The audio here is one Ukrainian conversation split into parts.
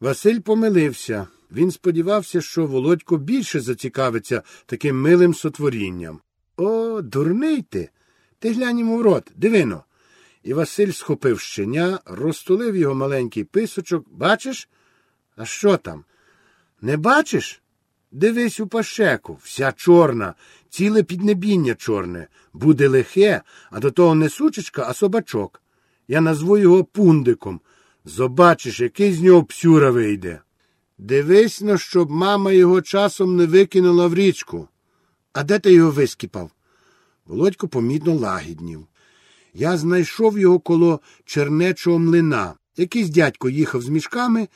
Василь помилився. Він сподівався, що Володько більше зацікавиться таким милим сотворінням. О, дурний ти. Ти глянь в рот, дивино. І Василь схопив щеня, розтулив його маленький писочок. Бачиш? А що там? Не бачиш? Дивись у пащеку, вся чорна, ціле піднебіння чорне, буде лихе, а до того не сучечка, а собачок. Я назву його пундиком. Зобачиш, який з нього псюра вийде. Дивись но, щоб мама його часом не викинула в річку. А де ти його вискіпав? Володько помітно лагіднів. Я знайшов його коло чернечого млина. Якийсь дядько їхав з мішками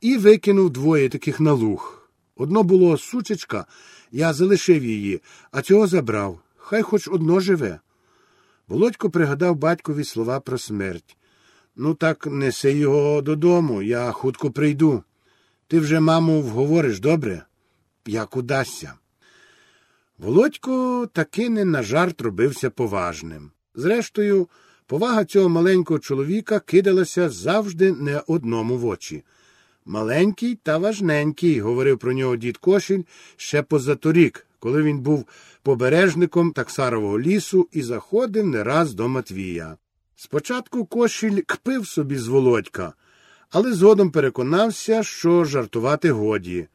і викинув двоє таких на луг. Одно було сучечка, я залишив її, а цього забрав. Хай хоч одно живе. Володько пригадав батькові слова про смерть. Ну, так неси його додому, я хутко прийду. Ти вже, маму, вговориш добре? Як удасться. Володько таки не на жарт робився поважним. Зрештою, повага цього маленького чоловіка кидалася завжди не одному в очі. Маленький та важненький, говорив про нього дід Кошіль ще позаторік, коли він був побережником таксарового лісу і заходив не раз до Матвія. Спочатку Кошіль кпив собі з Володька, але згодом переконався, що жартувати годі.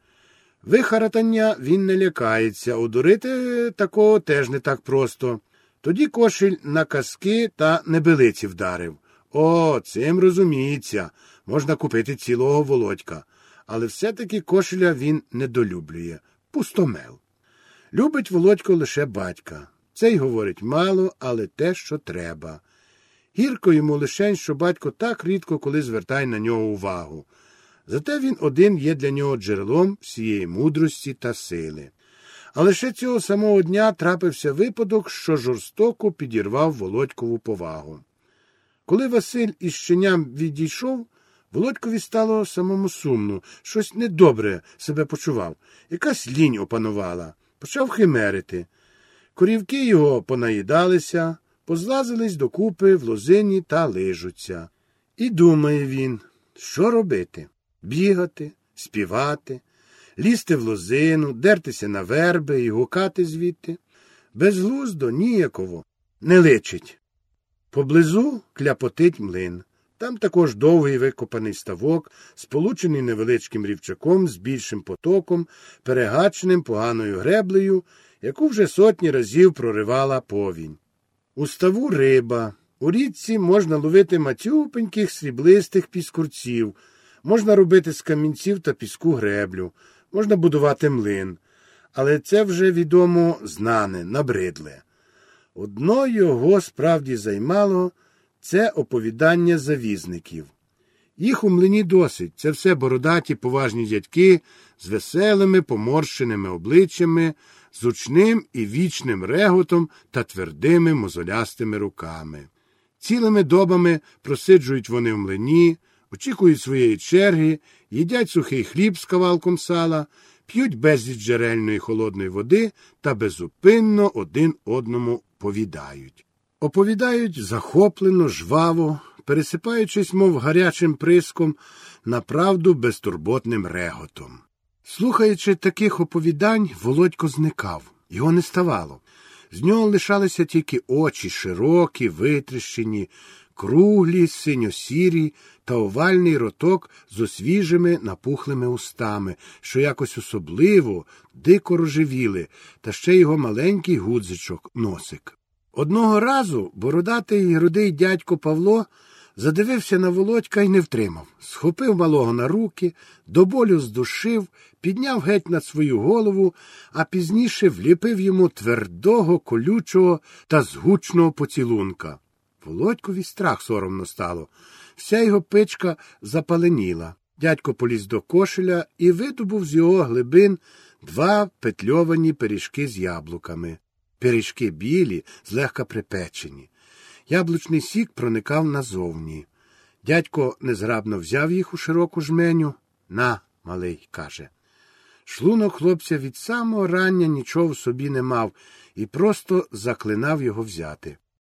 Вихаратання він не лякається, одурити такого теж не так просто. Тоді кошель на казки та небелиці вдарив. О, цим розуміється, можна купити цілого володька. Але все-таки кошеля він недолюблює. Пустомел. Любить володько лише батька. Цей говорить мало, але те, що треба. Гірко йому лишень, що батько так рідко коли звертає на нього увагу. Зате він один є для нього джерелом всієї мудрості та сили. Але ще цього самого дня трапився випадок, що жорстоко підірвав Володькову повагу. Коли Василь із щеням відійшов, Володькові стало самому сумно, щось недобре себе почував, якась лінь опанувала, почав химерити. Корівки його понаїдалися, позлазились докупи в лозині та лижуться. І думає він, що робити бігати, співати, лізти в лозину, дертися на верби і гукати звідти. Безглуздо ніяково не личить. Поблизу кляпотить млин. Там також довгий викопаний ставок, сполучений невеличким рівчаком з більшим потоком, перегаченим поганою греблею, яку вже сотні разів проривала повінь. У ставу риба. У річці можна ловити матюпеньких сріблистих піскурців, можна робити з камінців та піску греблю, можна будувати млин. Але це вже відомо знане, набридле. Одно його справді займало це оповідання завізників. Їх у млині досить це все бородаті поважні дядьки з веселими поморщеними обличчями, з учним і вічним реготом та твердими мозолястими руками. Цілими добами просиджують вони в млині, очікують своєї черги, їдять сухий хліб з кавалком сала, п'ють безліч джерельної холодної води та безупинно один одному повідають. Оповідають захоплено, жваво, пересипаючись, мов гарячим приском, направду безтурботним реготом. Слухаючи таких оповідань, Володько зникав, його не ставало. З нього лишалися тільки очі широкі, витріщені, круглі, синьо-сірі та овальний роток з освіжими напухлими устами, що якось особливо дико рожевіли, та ще його маленький гудзичок носик. Одного разу бородатий рудий дядько Павло задивився на володька і не втримав, схопив малого на руки, до болю здушив, підняв геть над свою голову, а пізніше вліпив йому твердого, колючого та згучного поцілунка. Володькові страх соромно стало. Вся його пичка запаленіла. Дядько поліз до кошеля і видобув з його глибин два петльовані пиріжки з яблуками. Пиріжки білі, злегка припечені. Яблучний сік проникав назовні. Дядько незграбно взяв їх у широку жменю. На, малий, каже. Шлунок хлопця від самого рання нічого в собі не мав і просто заклинав його взяти.